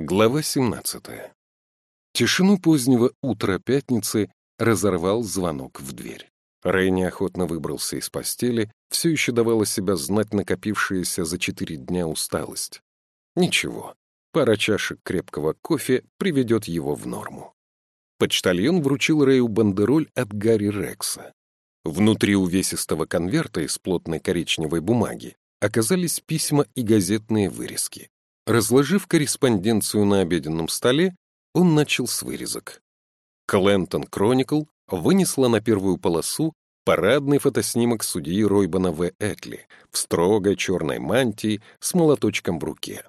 Глава 17. Тишину позднего утра пятницы разорвал звонок в дверь. Рэй неохотно выбрался из постели, все еще давала себя знать накопившаяся за четыре дня усталость. Ничего, пара чашек крепкого кофе приведет его в норму. Почтальон вручил Рэю бандероль от Гарри Рекса. Внутри увесистого конверта из плотной коричневой бумаги оказались письма и газетные вырезки. Разложив корреспонденцию на обеденном столе, он начал с вырезок. Клентон Кроникл вынесла на первую полосу парадный фотоснимок судьи Ройбана В. Этли в строгой черной мантии с молоточком в руке.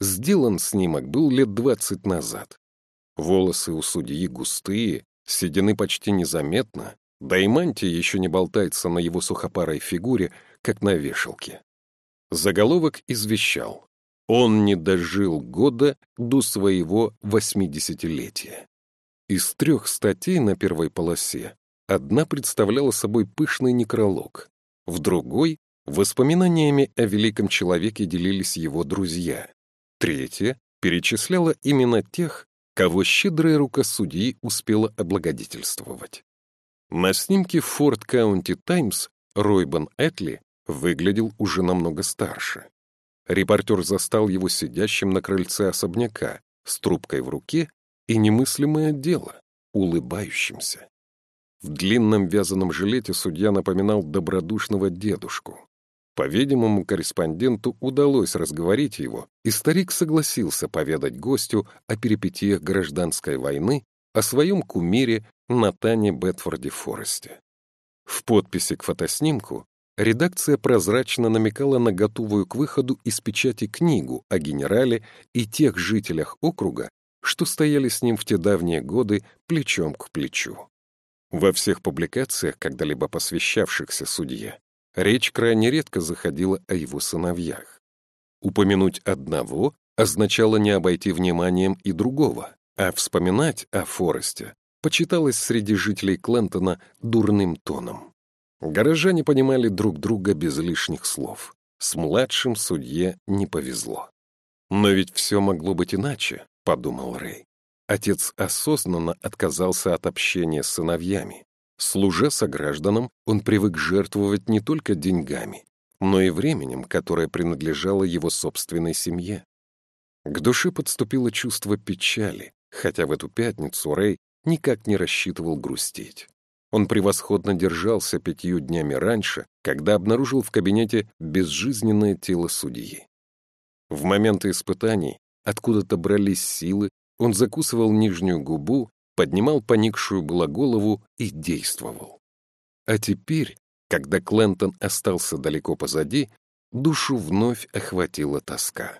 Сделан снимок был лет двадцать назад. Волосы у судьи густые, седины почти незаметно, да и мантия еще не болтается на его сухопарой фигуре, как на вешалке. Заголовок извещал. Он не дожил года до своего восьмидесятилетия. Из трех статей на первой полосе одна представляла собой пышный некролог, в другой — воспоминаниями о великом человеке делились его друзья, третья перечисляла именно тех, кого щедрая рука судьи успела облагодетельствовать. На снимке Форд Каунти Таймс Ройбан Этли выглядел уже намного старше. Репортер застал его сидящим на крыльце особняка с трубкой в руке и немыслимое дело — улыбающимся. В длинном вязаном жилете судья напоминал добродушного дедушку. По-видимому, корреспонденту удалось разговорить его, и старик согласился поведать гостю о перипетиях гражданской войны, о своем кумире Натане Бетфорде Форесте. В подписи к фотоснимку редакция прозрачно намекала на готовую к выходу из печати книгу о генерале и тех жителях округа, что стояли с ним в те давние годы плечом к плечу. Во всех публикациях, когда-либо посвящавшихся судье, речь крайне редко заходила о его сыновьях. Упомянуть одного означало не обойти вниманием и другого, а вспоминать о Форесте почиталось среди жителей Клентона дурным тоном. Горожане понимали друг друга без лишних слов. С младшим судье не повезло. «Но ведь все могло быть иначе», — подумал Рэй. Отец осознанно отказался от общения с сыновьями. Служа согражданам, он привык жертвовать не только деньгами, но и временем, которое принадлежало его собственной семье. К душе подступило чувство печали, хотя в эту пятницу Рэй никак не рассчитывал грустить. Он превосходно держался пятью днями раньше, когда обнаружил в кабинете безжизненное тело судьи. В моменты испытаний откуда-то брались силы, он закусывал нижнюю губу, поднимал поникшую было голову и действовал. А теперь, когда Клентон остался далеко позади, душу вновь охватила тоска.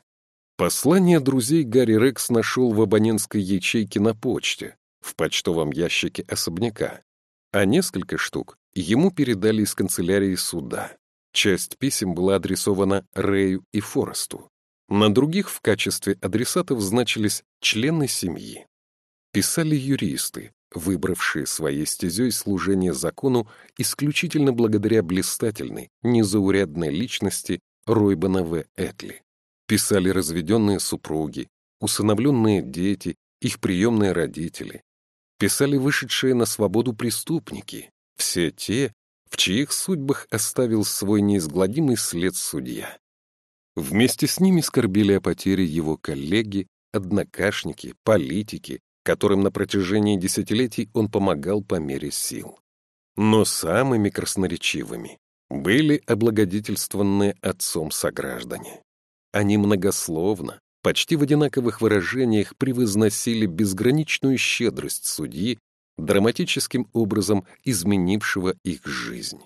Послание друзей Гарри Рекс нашел в абонентской ячейке на почте, в почтовом ящике особняка а несколько штук ему передали из канцелярии суда. Часть писем была адресована Рэю и Форесту. На других в качестве адресатов значились члены семьи. Писали юристы, выбравшие своей стезей служение закону исключительно благодаря блистательной, незаурядной личности Ройбана В. Этли. Писали разведенные супруги, усыновленные дети, их приемные родители, писали вышедшие на свободу преступники, все те, в чьих судьбах оставил свой неизгладимый след судья. Вместе с ними скорбели о потере его коллеги, однокашники, политики, которым на протяжении десятилетий он помогал по мере сил. Но самыми красноречивыми были облагодетельствованные отцом сограждане. Они многословно, почти в одинаковых выражениях превозносили безграничную щедрость судьи, драматическим образом изменившего их жизнь.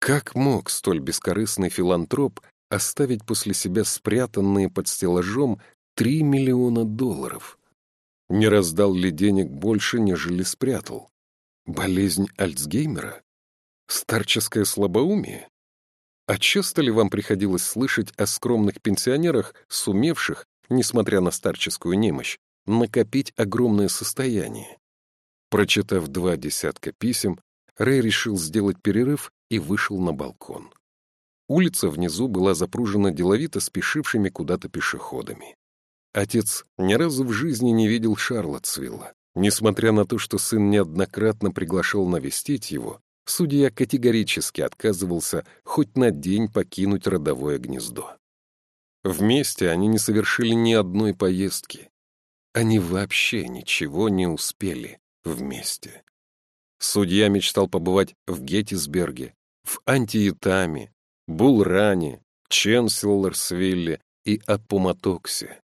Как мог столь бескорыстный филантроп оставить после себя спрятанные под стеллажом 3 миллиона долларов? Не раздал ли денег больше, нежели спрятал? Болезнь Альцгеймера? Старческое слабоумие? А часто ли вам приходилось слышать о скромных пенсионерах, сумевших, несмотря на старческую немощь, накопить огромное состояние. Прочитав два десятка писем, Рэй решил сделать перерыв и вышел на балкон. Улица внизу была запружена деловито спешившими куда-то пешеходами. Отец ни разу в жизни не видел Шарлотсвилла. Несмотря на то, что сын неоднократно приглашал навестить его, судья категорически отказывался хоть на день покинуть родовое гнездо. Вместе они не совершили ни одной поездки. Они вообще ничего не успели вместе. Судья мечтал побывать в Геттисберге, в Антиетаме, Булране, Ченселорсвилле и Аппуматоксе.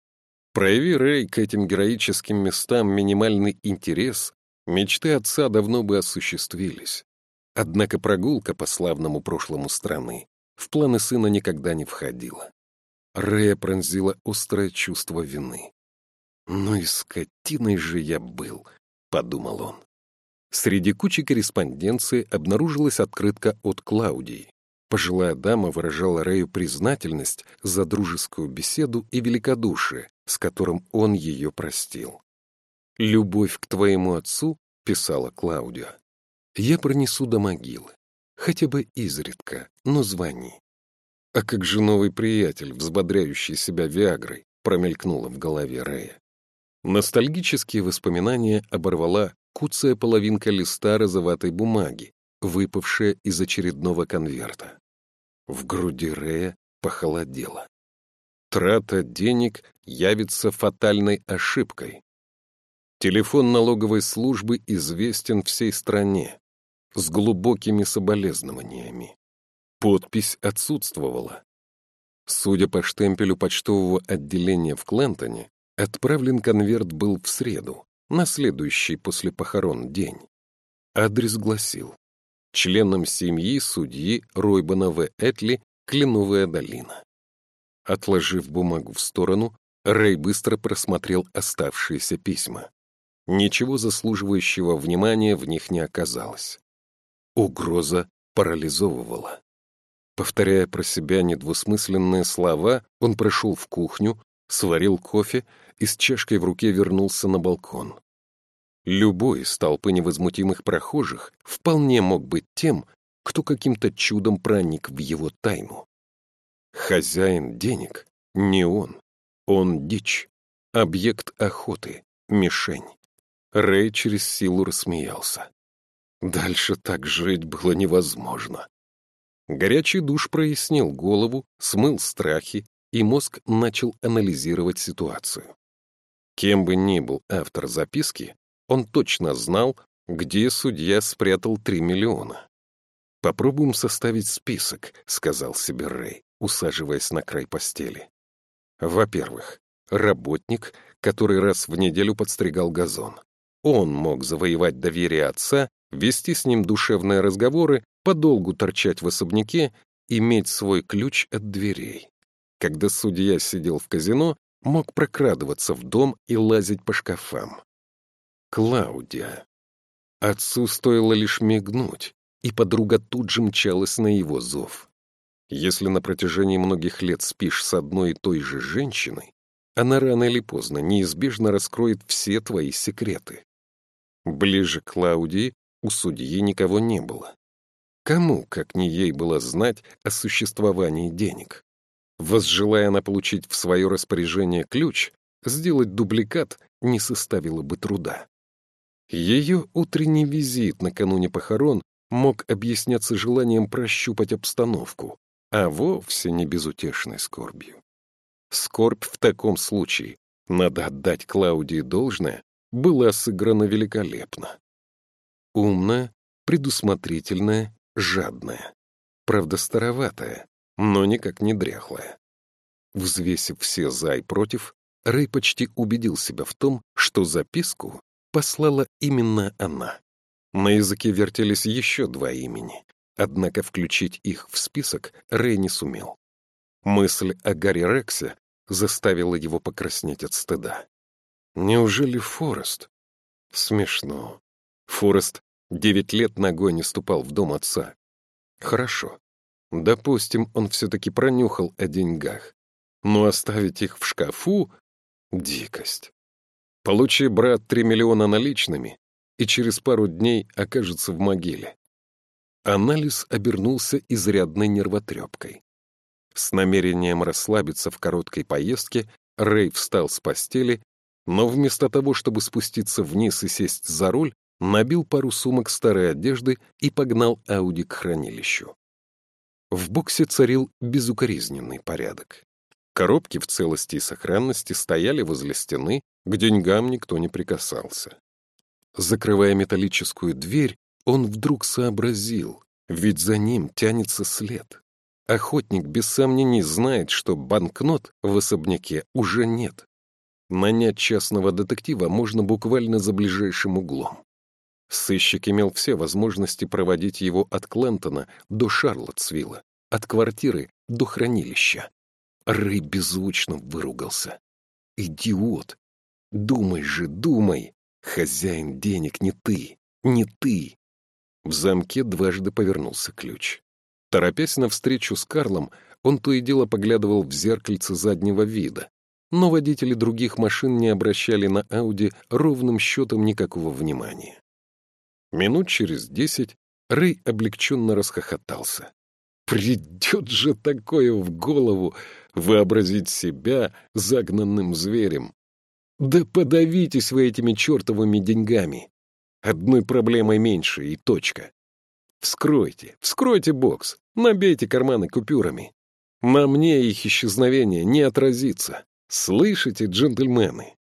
Прояви Рэй к этим героическим местам минимальный интерес, мечты отца давно бы осуществились. Однако прогулка по славному прошлому страны в планы сына никогда не входила. Рэя пронзила острое чувство вины. «Ну и скотиной же я был», — подумал он. Среди кучи корреспонденции обнаружилась открытка от Клаудии. Пожилая дама выражала Рэю признательность за дружескую беседу и великодушие, с которым он ее простил. «Любовь к твоему отцу», — писала Клаудия, — «я пронесу до могилы, хотя бы изредка, но звони». «А как же новый приятель, взбодряющий себя Виагрой?» промелькнуло в голове Рэя. Ностальгические воспоминания оборвала куцая половинка листа розоватой бумаги, выпавшая из очередного конверта. В груди Рея похолодело. Трата денег явится фатальной ошибкой. Телефон налоговой службы известен всей стране, с глубокими соболезнованиями. Подпись отсутствовала. Судя по штемпелю почтового отделения в Клентоне, отправлен конверт был в среду, на следующий после похорон день. Адрес гласил членам семьи судьи Ройбана В. Этли Кленовая долина. Отложив бумагу в сторону, Рэй быстро просмотрел оставшиеся письма. Ничего заслуживающего внимания в них не оказалось. Угроза парализовывала. Повторяя про себя недвусмысленные слова, он прошел в кухню, сварил кофе и с чашкой в руке вернулся на балкон. Любой из толпы невозмутимых прохожих вполне мог быть тем, кто каким-то чудом проник в его тайну. Хозяин денег — не он. Он дичь, объект охоты, мишень. Рэй через силу рассмеялся. Дальше так жить было невозможно. Горячий душ прояснил голову, смыл страхи, и мозг начал анализировать ситуацию. Кем бы ни был автор записки, он точно знал, где судья спрятал три миллиона. «Попробуем составить список», — сказал себе Рэй, усаживаясь на край постели. Во-первых, работник, который раз в неделю подстригал газон. Он мог завоевать доверие отца, вести с ним душевные разговоры, подолгу торчать в особняке, иметь свой ключ от дверей. Когда судья сидел в казино, мог прокрадываться в дом и лазить по шкафам. Клаудия. Отцу стоило лишь мигнуть, и подруга тут же мчалась на его зов. Если на протяжении многих лет спишь с одной и той же женщиной, она рано или поздно неизбежно раскроет все твои секреты. Ближе к Клаудии у судьи никого не было. Кому, как не ей, было знать о существовании денег? Возжелая она получить в свое распоряжение ключ, сделать дубликат не составило бы труда. Ее утренний визит накануне похорон мог объясняться желанием прощупать обстановку, а вовсе не безутешной скорбью. Скорбь в таком случае, надо отдать Клаудии должное, была сыграна великолепно. Умная, предусмотрительная, жадная. Правда, староватая, но никак не дряхлая. Взвесив все «за» и «против», Рэй почти убедил себя в том, что записку послала именно она. На языке вертелись еще два имени, однако включить их в список Рэй не сумел. Мысль о Гарри Рексе заставила его покраснеть от стыда. Неужели Форест? Смешно. Форест девять лет ногой не ступал в дом отца. Хорошо. Допустим, он все-таки пронюхал о деньгах. Но оставить их в шкафу — дикость. Получи, брат, три миллиона наличными, и через пару дней окажется в могиле. Анализ обернулся изрядной нервотрепкой. С намерением расслабиться в короткой поездке Рэй встал с постели, но вместо того, чтобы спуститься вниз и сесть за руль, набил пару сумок старой одежды и погнал Ауди к хранилищу. В боксе царил безукоризненный порядок. Коробки в целости и сохранности стояли возле стены, к деньгам никто не прикасался. Закрывая металлическую дверь, он вдруг сообразил, ведь за ним тянется след. Охотник без сомнений знает, что банкнот в особняке уже нет. Нанять частного детектива можно буквально за ближайшим углом. Сыщик имел все возможности проводить его от Клентона до Шарлоттсвилла, от квартиры до хранилища. Рэй беззвучно выругался. «Идиот! Думай же, думай! Хозяин денег не ты, не ты!» В замке дважды повернулся ключ. Торопясь навстречу с Карлом, он то и дело поглядывал в зеркальце заднего вида, но водители других машин не обращали на Ауди ровным счетом никакого внимания. Минут через десять Рэй облегченно расхохотался. Придет же такое в голову вообразить себя загнанным зверем. Да подавитесь вы этими чертовыми деньгами. Одной проблемой меньше и точка. Вскройте, вскройте бокс, набейте карманы купюрами. На мне их исчезновение не отразится. Слышите, джентльмены?